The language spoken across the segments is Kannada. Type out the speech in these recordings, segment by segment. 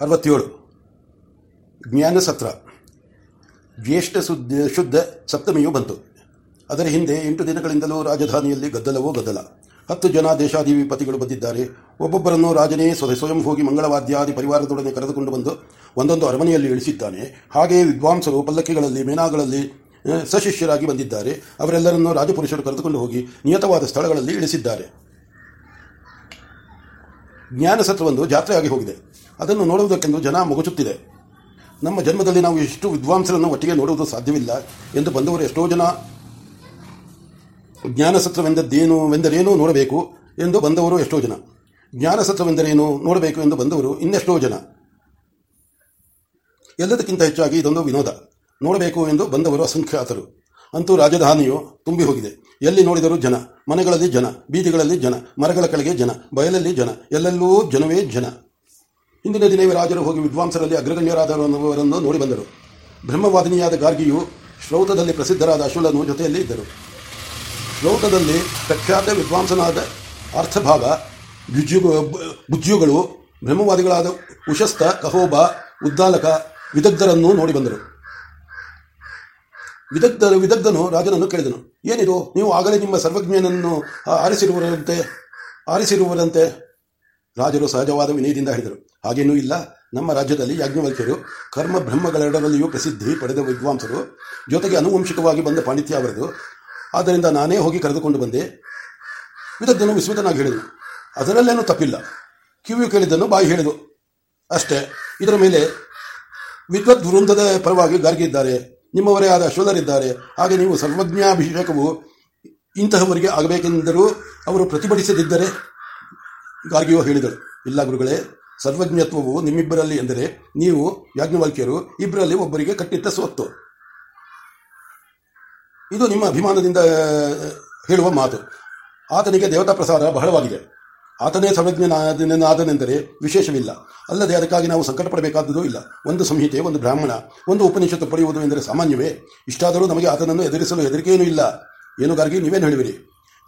ಅರವತ್ತೇಳು. ಜ್ಞಾನಸತ್ರ ಜ್ಯೇಷ್ಠ ಶುದ್ಧ ಶುದ್ಧ ಸಪ್ತಮಿಯು ಬಂತು. ಅದರ ಹಿಂದೆ ಎಂಟು ದಿನಗಳಿಂದಲೂ ರಾಜಧಾನಿಯಲ್ಲಿ ಗದ್ದಲವೋ ಗದ್ದಲ. ಹತ್ತು ಜನ ದೇಶಾಧಿಪತಿಗಳು ಬಂದಿದ್ದಾರೆ. ಒಬ್ಬೊಬ್ಬರನ್ನು ರಾಜನೇ ಸ್ವಯ ಹೋಗಿ ಮಂಗಳವಾದ್ಯಾದಿ ಪರಿವಾರದೊಡನೆ ಕರೆದುಕೊಂಡು ಬಂದು ಒಂದೊಂದು ಅರಮನೆಯಲ್ಲಿ ಇಳಿಸಿದ್ದಾನೆ. ಹಾಗೆಯೇ ವಿದ್ವಾಂಸರು ಪಲ್ಲಕ್ಕಿಗಳಲ್ಲಿ, ಮೇನಾಗಳಲ್ಲಿ ಸಶಿಷ್ಯರಾಗಿ ಬಂದಿದ್ದಾರೆ. ಅವರೆಲ್ಲರನ್ನು ರಾಜಪುರುಷರು ಕರೆದುಕೊಂಡು ಹೋಗಿ ನಿಯತವಾದ ಸ್ಥಳಗಳಲ್ಲಿ ಇಳಿಸಿದ್ದಾರೆ. ಜ್ಞಾನಸತ್ರವೊಂದು ಜಾತ್ರೆಯಾಗಿ ಹೋಗಿದೆ. ಅದನ್ನು ನೋಡುವುದಕ್ಕೆಂದು ಜನ ಮುಗುಚುತ್ತಿದೆ. ನಮ್ಮ ಜನ್ಮದಲ್ಲಿ ನಾವು ಎಷ್ಟು ವಿದ್ವಾಂಸರನ್ನು ಒಟ್ಟಿಗೆ ನೋಡುವುದು ಸಾಧ್ಯವಿಲ್ಲ ಎಂದು ಬಂದವರು ಎಷ್ಟೋ ಜನ. ಜ್ಞಾನಸತ್ರವೆಂದದ್ದೇನು ಎಂದರೇನು ನೋಡಬೇಕು ಎಂದು ಬಂದವರು ಎಷ್ಟೋ ಜನ. ಜ್ಞಾನಸತ್ರವೆಂದರೇನು ನೋಡಬೇಕು ಎಂದು ಬಂದವರು ಇನ್ನೆಷ್ಟೋ ಜನ. ಎಲ್ಲದಕ್ಕಿಂತ ಹೆಚ್ಚಾಗಿ ಇದೊಂದು ವಿನೋದ. ನೋಡಬೇಕು ಎಂದು ಬಂದವರು ಅಸಂಖ್ಯಾತರು. ಅಂತೂ ರಾಜಧಾನಿಯು ತುಂಬಿ ಹೋಗಿದೆ. ಎಲ್ಲಿ ನೋಡಿದರೂ ಜನ. ಮನೆಗಳಲ್ಲಿ ಜನ. ಬೀದಿಗಳಲ್ಲಿ ಜನ. ಮರಗಳ ಕೆಳಗೆ ಜನ. ಬಯಲಲ್ಲಿ ಜನ. ಎಲ್ಲೆಲ್ಲೂ ಜನವೇ ಜನ. ಹಿಂದಿನ ದಿನವೇ ರಾಜರು ಹೋಗಿ ವಿದ್ವಾಂಸರಲ್ಲಿ ಅಗ್ರಗಣ್ಯರಾದವರನ್ನು ನೋಡಿ ಬಂದರು. ಬ್ರಹ್ಮವಾದಿನಿಯಾದ ಗಾರ್ಗಿಯು ಶ್ರೌತದಲ್ಲಿ ಪ್ರಸಿದ್ಧರಾದ ಅಶುಲನು ಜೊತೆಯಲ್ಲಿ ಇದ್ದರು. ಶ್ರೌತದಲ್ಲಿ ಪ್ರಖ್ಯಾತ ವಿದ್ವಾಂಸನಾದ ಅರ್ಥಭಾಗ ಬುಜ್ಜು ಬುಜ್ಜುಗಳು, ಬ್ರಹ್ಮವಾದಿಗಳಾದ ಉಶಸ್ತ, ಕಹೋಬ, ಉದ್ದಾಲಕ, ವಿದಗ್ಧರನ್ನು ನೋಡಿ ಬಂದರು. ವಿದಗ್ಧರು, ವಿದಗ್ಧನು ರಾಜನನ್ನು ಕೇಳಿದನು. ಏನಿದು? ನೀವು ಆಗಲೇ ನಿಮ್ಮ ಸರ್ವಜ್ಞನನ್ನು ಆರಿಸಿರುವರಂತೆ ಆರಿಸಿರುವರಂತೆ ರಾಜರು ಸಹಜವಾದ ವಿನಯದಿಂದ ಹೇಳಿದರು. ಹಾಗೇನೂ ಇಲ್ಲ. ನಮ್ಮ ರಾಜ್ಯದಲ್ಲಿ ಯಾಜ್ಞವಲ್ಕ್ಯರು, ಕರ್ಮ ಬ್ರಹ್ಮಗಳೆರಡರಲ್ಲಿಯೂ ಪ್ರಸಿದ್ಧಿ ಪಡೆದ ವಿದ್ವಾಂಸರು, ಜೊತೆಗೆ ಅನುವಂಶಿಕವಾಗಿ ಬಂದ ಪಾಂಡಿತ್ಯ ಅವರದು. ಆದ್ದರಿಂದ ನಾನೇ ಹೋಗಿ ಕರೆದುಕೊಂಡು ಬಂದೆ. ವಿದಗ್ಧನು ವಿಸ್ಮಿತನಾಗಿ ಹೇಳಿದನು. ಅದರಲ್ಲೇನೂ ತಪ್ಪಿಲ್ಲ. ಕಿವಿಯು ಕೇಳಿದ್ದನ್ನು ಬಾಯಿ ಹೇಳಿದು. ಅಷ್ಟೇ. ಇದರ ಮೇಲೆ ವಿದ್ವತ್ ವೃಂದದ ಪರವಾಗಿ ಗಾರ್ಗಿ ಇದ್ದಾರೆ. ನಿಮ್ಮವರೇ ಆದ ಶೋಧರಿದ್ದಾರೆ ಹಾಗೆ ನೀವು ಸರ್ವಜ್ಞಾಭಿಷೇಕವು ಇಂತಹವರಿಗೆ ಆಗಬೇಕೆಂದರೂ ಅವರು ಪ್ರತಿಭಟಿಸದಿದ್ದರೆ ಗಾರ್ಗಿಯು ಹೇಳಿದರು, ಇಲ್ಲ ಗುರುಗಳೇ, ಸರ್ವಜ್ಞತ್ವವು ನಿಮ್ಮಿಬ್ಬರಲ್ಲಿ ಎಂದರೆ ನೀವು ಯಾಜ್ಞವಾಲ್ಕ್ಯರು ಇಬ್ಬರಲ್ಲಿ ಒಬ್ಬರಿಗೆ ಕಟ್ಟಿಟ್ಟ ಸ್ವತ್ತು. ಇದು ನಿಮ್ಮ ಅಭಿಮಾನದಿಂದ ಹೇಳುವ ಮಾತು. ಆತನಿಗೆ ದೇವತಾ ಪ್ರಸಾದ ಬಹಳವಾಗಿದೆ. ಆತನೇ ಸರ್ವಜ್ಞನಾದನೆಂದರೆ ವಿಶೇಷವಿಲ್ಲ. ಅಲ್ಲದೆ ಅದಕ್ಕಾಗಿ ನಾವು ಸಂಕಟ ಇಲ್ಲ. ಒಂದು ಸಂಹಿತೆ, ಒಂದು ಬ್ರಾಹ್ಮಣ, ಒಂದು ಉಪನಿಷತ್ ಪಡೆಯುವುದು ಎಂದರೆ ಸಾಮಾನ್ಯವೇ. ಇಷ್ಟಾದರೂ ನಮಗೆ ಆತನನ್ನು ಎದುರಿಸಲು ಹೆದರಿಕೆಯೂ ಇಲ್ಲ. ಏನುಗಾರಿಗೆ ನೀವೇನು ಹೇಳಿವಿರಿ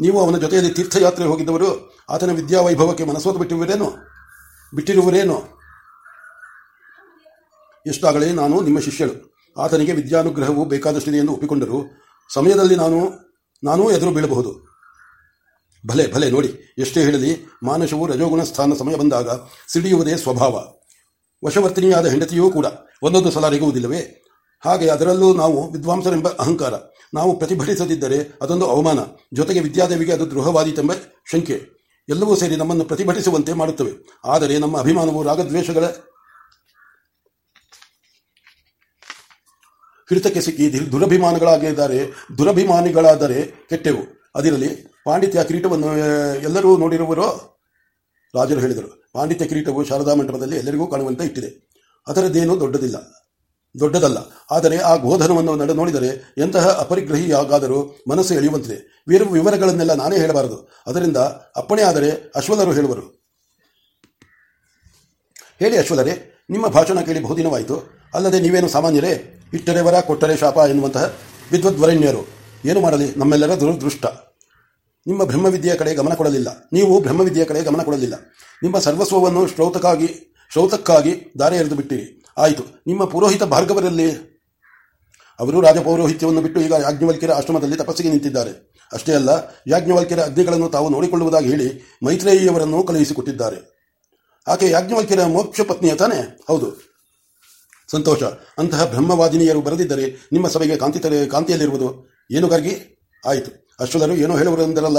ನೀವು ಅವನ ಜೊತೆಯಲ್ಲಿ ತೀರ್ಥಯಾತ್ರೆ ಹೋಗಿದ್ದವರು, ಆತನ ವಿದ್ಯಾವೈಭವಕ್ಕೆ ಮನಸ್ಸೋದು ಬಿಟ್ಟಿರುವರೇನು? ಬಿಟ್ಟಿರುವರೇನು? ಎಷ್ಟಾಗಲೇ ನಾನು ನಿಮ್ಮ ಶಿಷ್ಯಳು. ಆತನಿಗೆ ವಿದ್ಯಾನುಗ್ರಹವು ಬೇಕಾದಷ್ಟಿದೆ ಎಂದು ಒಪ್ಪಿಕೊಂಡರು. ಸಮಯದಲ್ಲಿ ನಾನು, ನಾನೂ ಎದುರು ಬೀಳಬಹುದು. ಭಲೆ ಭಲೆ, ನೋಡಿ, ಎಷ್ಟೇ ಹೇಳಲಿ, ಮಾನಸವು ರಜೋಗುಣ ಸ್ಥಾನ ಸಮಯ ಬಂದಾಗ ಸಿಡಿಯುವುದೇ ಸ್ವಭಾವ. ವಶವರ್ತಿನಿಯಾದ ಹೆಂಡತಿಯೂ ಕೂಡ ಒಂದೊಂದು ಸಲ ರಿಗುವುದಿಲ್ಲವೇ ಹಾಗೆ ಅದರಲ್ಲೂ ನಾವು ವಿದ್ವಾಂಸರೆಂಬ ಅಹಂಕಾರ. ನಾವು ಪ್ರತಿಭಟಿಸದಿದ್ದರೆ ಅದೊಂದು ಅವಮಾನ. ಜೊತೆಗೆ ವಿದ್ಯಾದೇವಿಗೆ ಅದು ದ್ರೋಹವಾದೀತೆಂಬ ಶಂಕೆ. ಎಲ್ಲವೂ ಸೇರಿ ನಮ್ಮನ್ನು ಪ್ರತಿಭಟಿಸುವಂತೆ ಮಾಡುತ್ತವೆ. ಆದರೆ ನಮ್ಮ ಅಭಿಮಾನವು ರಾಗದ್ವೇಷಗಳ ಹಿಡಿತಕ್ಕೆ ಸಿಕ್ಕಿ ದುರಭಿಮಾನಗಳಾಗಿದ್ದಾರೆ. ದುರಭಿಮಾನಿಗಳಾದರೆ ಕೆಟ್ಟೆವು. ಅದಿರಲಿ, ಪಾಂಡಿತ್ಯ ಕಿರೀಟವನ್ನು ಎಲ್ಲರೂ ನೋಡಿರುವರೋ? ರಾಜರು ಹೇಳಿದರು. ಪಾಂಡಿತ್ಯ ಕಿರೀಟವು ಶಾರದಾ ಮಂಟಪದಲ್ಲಿ ಎಲ್ಲರಿಗೂ ಕಾಣುವಂತೆ ಇಟ್ಟಿದೆ. ಅದರದ್ದೇನೂ ದೊಡ್ಡದಿಲ್ಲ. ದೊಡ್ಡದಲ್ಲ. ಆದರೆ ಆ ಗೋಧನವನ್ನು ನಡೆ ನೋಡಿದರೆ ಎಂತಹ ಅಪರಿಗ್ರಹಿಯಾಗಾದರೂ ಮನಸ್ಸು ಎಳೆಯುವಂತಿದೆ. ವೀರ ವಿವರಗಳನ್ನೆಲ್ಲ ನಾನೇ ಹೇಳಬಾರದು. ಅದರಿಂದ ಅಪ್ಪಣೆ ಆದರೆ ಅಶ್ವಲರು ಹೇಳುವರು. ಹೇಳಿ ಅಶ್ವಲರೇ ನಿಮ್ಮ ಭಾಷಣ ಕೇಳಿ ಬಹುದಿನವಾಯಿತು. ಅಲ್ಲದೆ ನೀವೇನು ಸಾಮಾನ್ಯರೇ? ಇಟ್ಟರೆ ವರ, ಕೊಟ್ಟರೆ ಶಾಪ ಎನ್ನುವಂತಹ ವಿದ್ವದ್ವರಣ್ಯರು. ಏನು ಮಾಡಲಿ? ನಮ್ಮೆಲ್ಲರ ದುರದೃಷ್ಟ ನಿಮ್ಮ ಬ್ರಹ್ಮವಿದ್ಯೆಯ ಕಡೆ ಗಮನ ಕೊಡಲಿಲ್ಲ. ನೀವು ಬ್ರಹ್ಮವಿದ್ಯೆಯ ಕಡೆ ಗಮನ ಕೊಡಲಿಲ್ಲ. ನಿಮ್ಮ ಸರ್ವಸ್ವವನ್ನು ಶ್ರೌತಕ್ಕಾಗಿ ಶ್ರೌತಕ್ಕಾಗಿ ದಾರಿ ಎರೆದು ಬಿಟ್ಟಿರಿ ಆಯಿತು. ನಿಮ್ಮ ಪುರೋಹಿತ ಭಾರ್ಗವರಲ್ಲಿ ಅವರು ರಾಜಪೌರೋಹಿತ್ಯವನ್ನು ಬಿಟ್ಟು ಈಗ ಯಾಜ್ಞವಲ್ಕ್ಯರ ಆಶ್ರಮದಲ್ಲಿ ತಪಸ್ಸಿಗೆ ನಿಂತಿದ್ದಾರೆ. ಅಷ್ಟೇ ಅಲ್ಲ, ಯಾಜ್ಞವಲ್ಕ್ಯರ ಅಗ್ನಿಗಳನ್ನು ತಾವು ನೋಡಿಕೊಳ್ಳುವುದಾಗಿ ಹೇಳಿ ಮೈತ್ರೇಯಿಯವರನ್ನು ಕಳುಹಿಸಿಕೊಟ್ಟಿದ್ದಾರೆ. ಆಕೆ ಯಾಜ್ಞವಲ್ಕ್ಯರ ಮೋಕ್ಷ ಪತ್ನಿಯ ತಾನೇ? ಹೌದು. ಸಂತೋಷ. ಅಂತಹ ಬ್ರಹ್ಮವಾದಿನಿಯರು ಬರೆದಿದ್ದರೆ ನಿಮ್ಮ ಸಭೆಗೆ ಕಾಂತಿ ಕಾಂತಿಯಲ್ಲಿರುವುದು ಏನು ಗಾರ್ಗಿ ಆಯಿತು. ಅಶ್ವಲರು ಏನೋ ಹೇಳುವರೆಂದರಲ್ಲ?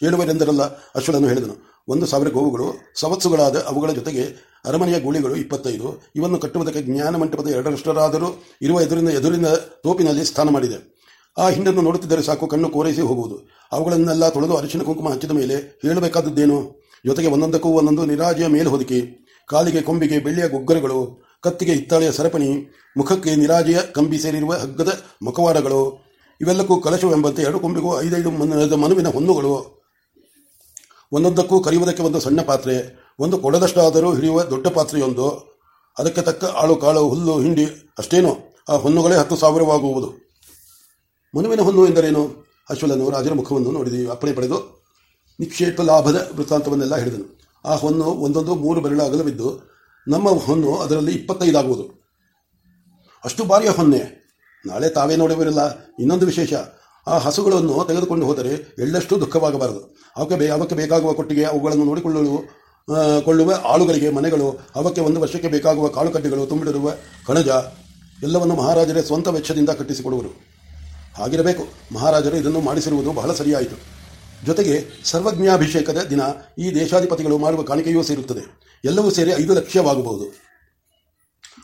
ಹೇಳುವರೆಂದರಲ್ಲ? ಅಶ್ವಲನು ಹೇಳಿದನು. ಒಂದು ಸಾವಿರ ಗೋವುಗಳು, ಸವತ್ಸುಗಳಾದ ಅವುಗಳ ಜೊತೆಗೆ ಅರಮನೆಯ ಗೂಳಿಗಳು ಇಪ್ಪತ್ತೈದು. ಇವನ್ನು ಕಟ್ಟುವುದಕ್ಕೆ ಜ್ಞಾನ ಮಂಟಪದ ಎರಡರಷ್ಟರಾದರೂ ಇರುವ ಎದುರಿನ ಎದುರಿನ ತೋಪಿನಲ್ಲಿ ಸ್ಥಾನ ಮಾಡಿದೆ. ಆ ಹಿಂಡನ್ನು ನೋಡುತ್ತಿದ್ದರೆ ಸಾಕು, ಕಣ್ಣು ಕೋರೈಸಿ ಹೋಗುವುದು. ಅವುಗಳನ್ನೆಲ್ಲ ತೊಳೆದು ಅರಿಶಿನ ಕುಂಕುಮ ಹಚ್ಚಿದ ಮೇಲೆ ಹೇಳಬೇಕಾದದ್ದೇನು? ಜೊತೆಗೆ ಒಂದೊಂದಕ್ಕೂ ಒಂದೊಂದು ನಿರಾಜೆಯ ಮೇಲೆ ಹೊದಿಕೆ ಕಾಲಿಗೆ ಕೊಂಬಿಗೆ ಬೆಳ್ಳಿಯ ಗೊಗ್ಗರಗಳು, ಕತ್ತಿಗೆ ಹಿತ್ತಾಳೆಯ ಸರಪಣಿ, ಮುಖಕ್ಕೆ ನಿರಾಜೆಯ ಕಂಬಿ ಸೇರಿರುವ ಹಗ್ಗದ ಮುಖವಾಡಗಳು ಇವೆಲ್ಲಕ್ಕೂ ಕಲಶವೆಂಬಂತೆ ಎರಡು ಕೊಂಬಿಗೂ ಐದೈದು ಮನ- ಮನುವಿನ ಹೊನ್ನುಗಳು. ಒಂದೊಂದಕ್ಕೂ ಕರೆಯುವುದಕ್ಕೆ ಒಂದು ಸಣ್ಣ ಪಾತ್ರೆ, ಒಂದು ಕೊಡದಷ್ಟಾದರೂ ಹಿಡಿಯುವ ದೊಡ್ಡ ಪಾತ್ರೆಯೊಂದು, ಅದಕ್ಕೆ ತಕ್ಕ ಆಳು ಕಾಳು, ಹುಲ್ಲು, ಹಿಂಡಿ ಅಷ್ಟೇನೋ ಆ ಹೊನ್ನುಗಳೇ ಹತ್ತು ಸಾವಿರವಾಗುವುದು. ಮನುವಿನ ಹೊನ್ನು ಎಂದರೇನು? ಅಶ್ವಲನು ರಾಜರ ಮುಖವನ್ನು ನೋಡಿದ ಅಪ್ಪಣೆ ಪಡೆದು ನಿಕ್ಷೇಪ ಲಾಭದ ವೃತ್ತಾಂತವನ್ನೆಲ್ಲ ಹೇಳಿದನು. ಆ ಹೊನ್ನು ಒಂದೊಂದು ಮೂರು ಬೆರಳ ಅಗಲವಿದ್ದು ನಮ್ಮ ಹೊನ್ನು ಅದರಲ್ಲಿ ಇಪ್ಪತ್ತೈದಾಗುವುದು. ಅಷ್ಟು ಬಾರಿಯ ಹೊನ್ನೆ ನಾಳೆ ತಾವೇ ನೋಡುವಿರಲ್ಲ. ಇನ್ನೊಂದು ವಿಶೇಷ. ಆ ಹಸುಗಳನ್ನು ತೆಗೆದುಕೊಂಡು ಹೋದರೆ ಎಳ್ಳಷ್ಟು ದುಃಖವಾಗಬಾರದು. ಅವಕ್ಕೆ ಬೇ ಅವಕ್ಕೆ ಬೇಕಾಗುವ ಕೊಟ್ಟಿಗೆ ಅವುಗಳನ್ನು ನೋಡಿಕೊಳ್ಳಲು ಕೊಳ್ಳುವ ಆಳುಗಳಿಗೆ ಮನೆಗಳು, ಅವಕ್ಕೆ ಒಂದು ವರ್ಷಕ್ಕೆ ಬೇಕಾಗುವ ಕಾಳುಕಡ್ಡಿಗಳು ತುಂಬಿಡಿರುವ ಕಣಜ, ಎಲ್ಲವನ್ನು ಮಹಾರಾಜರೇ ಸ್ವಂತ ವೆಚ್ಚದಿಂದ ಕಟ್ಟಿಸಿಕೊಡುವರು. ಹಾಗಿರಬೇಕು. ಮಹಾರಾಜರು ಇದನ್ನು ಮಾಡಿಸಿರುವುದು ಬಹಳ ಸರಿಯಾಯಿತು. ಜೊತೆಗೆ ಸರ್ವಜ್ಞಾಭಿಷೇಕದ ದಿನ ಈ ದೇಶಾಧಿಪತಿಗಳು ಮಾಡುವ ಕಾಣಿಕೆಯೂ ಸೇರುತ್ತದೆ. ಎಲ್ಲವೂ ಸೇರಿ ಐದು ಲಕ್ಷವಾಗಬಹುದು.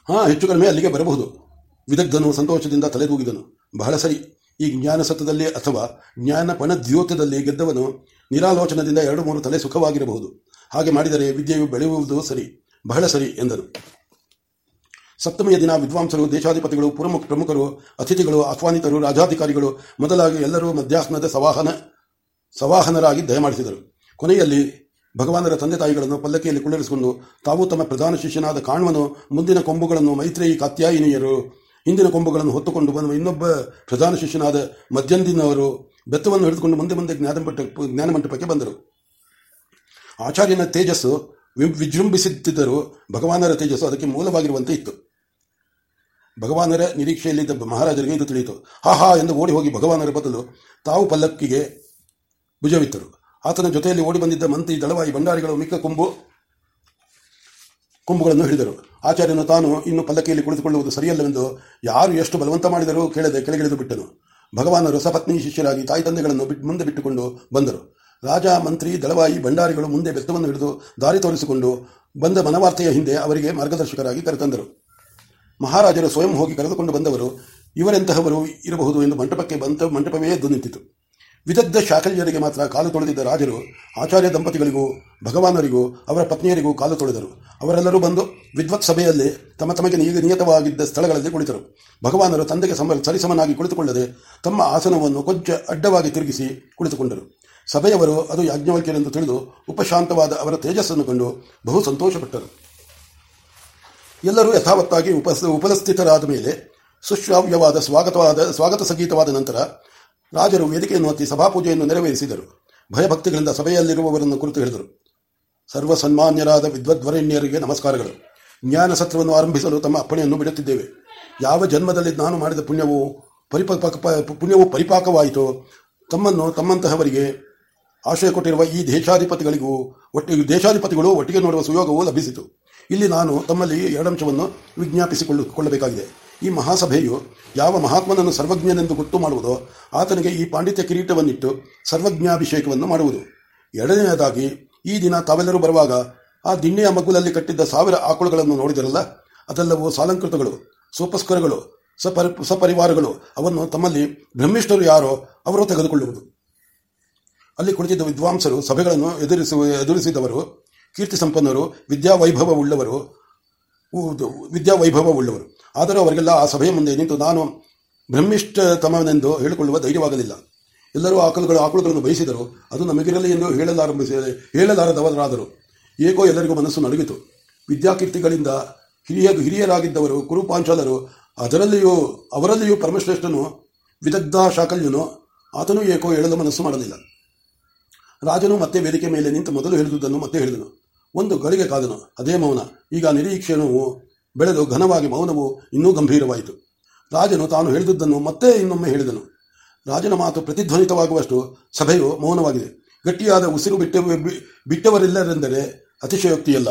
ಹಾಂ, ಹೆಚ್ಚು ಕಡಿಮೆ ಅಲ್ಲಿಗೆ ಬರಬಹುದು. ವಿದಗ್ಧನು ಸಂತೋಷದಿಂದ ತಲೆದೂಗಿದನು. ಬಹಳ ಸರಿ. ಈ ಜ್ಞಾನ ಸತ್ವದಲ್ಲಿ ಅಥವಾ ಜ್ಞಾನಪನ ದ್ಯೋತದಲ್ಲಿ ಗೆದ್ದವನು ನಿರಾಲೋಚನದಿಂದ ಎರಡು ಮೂರು ತಲೆ ಸುಖವಾಗಿರಬಹುದು. ಹಾಗೆ ಮಾಡಿದರೆ ವಿದ್ಯೆಯು ಬೆಳೆಯುವುದು ಸರಿ, ಬಹಳ ಸರಿ ಎಂದರು. ಸಪ್ತಮಿಯ ದಿನ ವಿದ್ವಾಂಸರು, ದೇಶಾಧಿಪತಿಗಳು, ಪ್ರಮುಖ ಪ್ರಮುಖರು, ಅತಿಥಿಗಳು, ಆಹ್ವಾನಿತರು, ರಾಜಾಧಿಕಾರಿಗಳು ಮೊದಲಾಗಿ ಎಲ್ಲರೂ ಮಧ್ಯಾಹ್ನದ ಸವಾಹನ, ಸವಾಹನರಾಗಿ ದಯಮಾಡಿಸಿದರು ಕೊನೆಯಲ್ಲಿ ಭಗವಾನರ ತಂದೆ ತಾಯಿಗಳನ್ನು ಪಲ್ಲಕ್ಕಿಯಲ್ಲಿ ಕುಳ್ಳಿರಿಸಿಕೊಂಡು ತಾವು ತಮ್ಮ ಪ್ರಧಾನ ಶಿಷ್ಯನಾದ ಕಾಣ್ವನು, ಮುಂದಿನ ಕೊಂಬುಗಳನ್ನು ಮೈತ್ರೇಯಿ ಕಾತ್ಯಾಯಿನಿಯರು ಹಿಂದಿನ ಕೊಂಬುಗಳನ್ನು ಹೊತ್ತುಕೊಂಡು ಬಂದ ಇನ್ನೊಬ್ಬ ಪ್ರಧಾನ ಶಿಷ್ಯನಾದ ಮಧ್ಯಂದಿನವರು ಬೆತ್ತವನ್ನು ಹಿಡಿದುಕೊಂಡು ಮುಂದೆ ಮುಂದೆ ಜ್ಞಾನ ಜ್ಞಾನಮಂಟಪಕ್ಕೆ ಜ್ಞಾನ ಮಂಟಪಕ್ಕೆ ಬಂದರು. ಆಚಾರ್ಯನ ತೇಜಸ್ಸು ವಿಜೃಂಭಿಸುತ್ತಿದ್ದರು ಭಗವಾನರ ತೇಜಸ್ಸು ಅದಕ್ಕೆ ಮೂಲವಾಗಿರುವಂತೆ ಇತ್ತು. ಭಗವಾನರ ನಿರೀಕ್ಷೆಯಲ್ಲಿದ್ದ ಮಹಾರಾಜರಿಗೆ ಇದು ತಿಳಿಯಿತು. ಹಾ ಎಂದು ಓಡಿ ಹೋಗಿ ಭಗವಾನರ ಬದಲು ತಾವು ಪಲ್ಲಕ್ಕಿಗೆ ಭುಜವಿತ್ತರು. ಆತನ ಜೊತೆಯಲ್ಲಿ ಓಡಿ ಬಂದಿದ್ದ ಮಂತ್ರಿ ದಳವಾಯಿ ಭಂಡಾರಿಗಳು ಮಿಕ್ಕ ಕೊಂಬು ಕೊಂಬುಗಳನ್ನು ಹಿಡಿದರು. ಆಚಾರ್ಯನು ತಾನು ಇನ್ನು ಪಲ್ಲಕ್ಕಿಯಲ್ಲಿ ಕುಳಿತುಕೊಳ್ಳುವುದು ಸರಿಯಲ್ಲವೆಂದು ಯಾರು ಎಷ್ಟು ಬಲವಂತ ಮಾಡಿದರೂ ಕೇಳದೆ ಕೆಳಗಿಳಿದು ಬಿಟ್ಟನು. ಭಗವಾನ ರಸಪತ್ನಿ ಶಿಷ್ಯರಾಗಿ ತಾಯಿ ತಂದೆಗಳನ್ನು ಬಿಟ್ಟು ಮುಂದೆ ಬಿಟ್ಟುಕೊಂಡು ಬಂದರು. ರಾಜ, ಮಂತ್ರಿ, ದಳವಾಯಿ, ಭಂಡಾರಿಗಳು ಮುಂದೆ ಬೆತ್ತವನ್ನು ಹಿಡಿದು ದಾರಿ ತೋರಿಸಿಕೊಂಡು ಬಂದ ಮನವಾರ್ತೆಯ ಹಿಂದೆ ಅವರಿಗೆ ಮಾರ್ಗದರ್ಶಕರಾಗಿ ಕರೆತಂದರು. ಮಹಾರಾಜರು ಸ್ವಯಂ ಹೋಗಿ ಕರೆದುಕೊಂಡು ಬಂದವರು, ಇವರೆಂತಹವರು ಇರಬಹುದು ಎಂದು ಮಂಟಪಕ್ಕೆ ಬಂತ ಮಂಟಪವೇ ಎದ್ದು ನಿಂತಿತು. ವಿದಗ್ಧ ಶಾಕಲ್ಯರಿಗೆ ಮಾತ್ರ ಕಾಲು ತೊಳೆದಿದ್ದ ರಾಜರು, ಆಚಾರ್ಯ ದಂಪತಿಗಳಿಗೂ, ಭಗವಾನರಿಗೂ, ಅವರ ಪತ್ನಿಯರಿಗೂ ಕಾಲು ತೊಳೆದರು. ಅವರೆಲ್ಲರೂ ಬಂದು ವಿದ್ವತ್ ಸಭೆಯಲ್ಲಿ ತಮ್ಮ ತಮಗೆ ನಿಯತವಾಗಿದ್ದ ಸ್ಥಳಗಳಲ್ಲಿ ಕುಳಿತರು. ಭಗವಾನರು ತಂದೆಗೆ ಸಮ, ಸರಿಸಮನಾಗಿ ಕುಳಿತುಕೊಳ್ಳದೆ ತಮ್ಮ ಆಸನವನ್ನು ಕೊಂಚ ಅಡ್ಡವಾಗಿ ತಿರುಗಿಸಿ ಕುಳಿತುಕೊಂಡರು. ಸಭೆಯವರು ಅದು ಯಾಜ್ಞವಲ್ಕ್ಯರೆಂದು ತಿಳಿದು ಉಪಶಾಂತವಾದ ಅವರ ತೇಜಸ್ಸನ್ನು ಕಂಡು ಬಹು ಸಂತೋಷಪಟ್ಟರು. ಎಲ್ಲರೂ ಯಥಾವತ್ತಾಗಿ ಉಪಸ್, ಉಪಸ್ಥಿತರಾದ ಮೇಲೆ ಸುಶ್ರಾವ್ಯವಾದ ಸ್ವಾಗತವಾದ, ಸ್ವಾಗತ ಸಂಗೀತವಾದ ನಂತರ ರಾಜರು ವೇದಿಕೆಯನ್ನು ಹತ್ತಿ ಸಭಾಪೂಜೆಯನ್ನು ನೆರವೇರಿಸಿದರು. ಭಯಭಕ್ತಿಗಳಿಂದ ಸಭೆಯಲ್ಲಿರುವವರನ್ನು ಕುರಿತು ಹೇಳಿದರು. ಸರ್ವ ಸನ್ಮಾನ್ಯರಾದ ವಿದ್ವದ್ವರೆಣ್ಯರಿಗೆ ನಮಸ್ಕಾರಗಳು. ಜ್ಞಾನ ಸತ್ರವನ್ನು ಆರಂಭಿಸಲು ತಮ್ಮ ಅಪ್ಪಣೆಯನ್ನು ಬಿಡುತ್ತಿದ್ದೇವೆ. ಯಾವ ಜನ್ಮದಲ್ಲಿ ನಾನು ಮಾಡಿದ ಪುಣ್ಯವು ಪರಿಪಾಕ ಪುಣ್ಯವು ಪರಿಪಾಕವಾಯಿತೋ, ತಮ್ಮನ್ನು, ತಮ್ಮಂತಹವರಿಗೆ ಆಶ್ರಯ ಕೊಟ್ಟಿರುವ ಈ ದೇಶಾಧಿಪತಿಗಳಿಗೂ ಒಟ್ಟಿಗೆ ದೇಶಾಧಿಪತಿಗಳು ಒಟ್ಟಿಗೆ ನೋಡುವ ಸುಯೋಗವು ಲಭಿಸಿತು. ಇಲ್ಲಿ ನಾನು ತಮ್ಮಲ್ಲಿ ಎರಡಂಶವನ್ನು ವಿಜ್ಞಾಪಿಸಿಕೊಳ್ಳು, ಕೊಳ್ಳಬೇಕಾಗಿದೆ. ಈ ಮಹಾಸಭೆಯು ಯಾವ ಮಹಾತ್ಮನನ್ನು ಸರ್ವಜ್ಞನೆಂದು ಗೊತ್ತು ಮಾಡುವುದೋ ಆತನಿಗೆ ಈ ಪಾಂಡಿತ್ಯ ಕಿರೀಟವನ್ನಿಟ್ಟು ಸರ್ವಜ್ಞಾಭಿಷೇಕವನ್ನು ಮಾಡುವುದು. ಎರಡನೆಯದಾಗಿ, ಈ ದಿನ ತಾವೆಲ್ಲರೂ ಬರುವಾಗ ಆ ದಿಣ್ಣೆಯ ಮಗ್ಗುಲಲ್ಲಿ ಕಟ್ಟಿದ್ದ ಸಾವಿರ ಆಕಳುಗಳನ್ನು ನೋಡಿದರಲ್ಲ? ಅದೆಲ್ಲವೂ ಸಾಲಂಕೃತಗಳು ಸೋಪಸ್ಕರಗಳು ಸಪರಿ, ಸಪರಿವಾರಗಳು. ಅವನ್ನು ತಮ್ಮಲ್ಲಿ ಬ್ರಹ್ಮಿಷ್ಠರು ಯಾರೋ ಅವರು ತೆಗೆದುಕೊಳ್ಳುವುದು. ಅಲ್ಲಿ ಕುಳಿತಿದ್ದ ವಿದ್ವಾಂಸರು ಸಭೆಗಳನ್ನು ಎದುರಿಸುವ, ಎದುರಿಸಿದವರು, ಕೀರ್ತಿ ಸಂಪನ್ನರು, ವಿದ್ಯಾವೈಭವವುಳ್ಳವರು ಉ- ವಿದ್ಯಾವೈಭವವುಳ್ಳವರು. ಆದರೂ ಅವರಿಗೆಲ್ಲ ಆ ಸಭೆಯ ಮುಂದೆ ನಿಂತು ನಾನು ಬ್ರಹ್ಮಿಷ್ಠತಮನೆಂದು ಹೇಳಿಕೊಳ್ಳುವ ಧೈರ್ಯವಾಗಲಿಲ್ಲ. ಎಲ್ಲರೂ ಆಕಳುಗಳು ಆಕಳುಗಳನ್ನು ಬಯಸಿದರು. ಅದು ನಮಗಿರಲಿ ಎಂದು ಹೇಳಲಾರಂಭಿಸಿ, ಹೇಳಲಾರದವರಾದರು. ಏಕೋ ಎಲ್ಲರಿಗೂ ಮನಸ್ಸು ನಡುಗಿತು. ವಿದ್ಯಾಕೀರ್ತಿಗಳಿಂದ ಹಿರಿಯ, ಹಿರಿಯರಾಗಿದ್ದವರು, ಕುರುಪಾಂಚಾಲರು, ಅದರಲ್ಲಿಯೂ, ಅವರಲ್ಲಿಯೂ ಪರಮಶ್ರೇಷ್ಠನು, ವಿದಗ್ಧ ಶಾಕಲ್ಯನು, ಆತನೂ ಏಕೋ ಹೇಳಲು ಮನಸ್ಸು ಮಾಡಲಿಲ್ಲ. ರಾಜನು ಮತ್ತೆ ವೇದಿಕೆ ಮೇಲೆ ನಿಂತು ಮೊದಲು ಹೇಳಿದುದನ್ನು ಮತ್ತೆ ಹೇಳಿದನು. ಒಂದು ಗಳಿಗೆ ಕಾದನು. ಅದೇ ಮೌನ. ಈಗ ನಿರೀಕ್ಷಣವು ಬೆಳೆದು ಘನವಾಗಿ ಮೌನವು ಇನ್ನೂ ಗಂಭೀರವಾಯಿತು. ರಾಜನು ತಾನು ಹೇಳಿದುದನ್ನು ಮತ್ತೆ ಇನ್ನೊಮ್ಮೆ ಹೇಳಿದನು. ರಾಜನ ಮಾತು ಪ್ರತಿಧ್ವನಿತವಾಗುವಷ್ಟು ಸಭೆಯು ಮೌನವಾಗಿದೆ. ಗಟ್ಟಿಯಾದ ಉಸಿರು ಬಿಟ್ಟ ಬಿಟ್ಟವರಿಲ್ಲರೆಂದರೆ ಅತಿಶಯೋಕ್ತಿಯಲ್ಲ.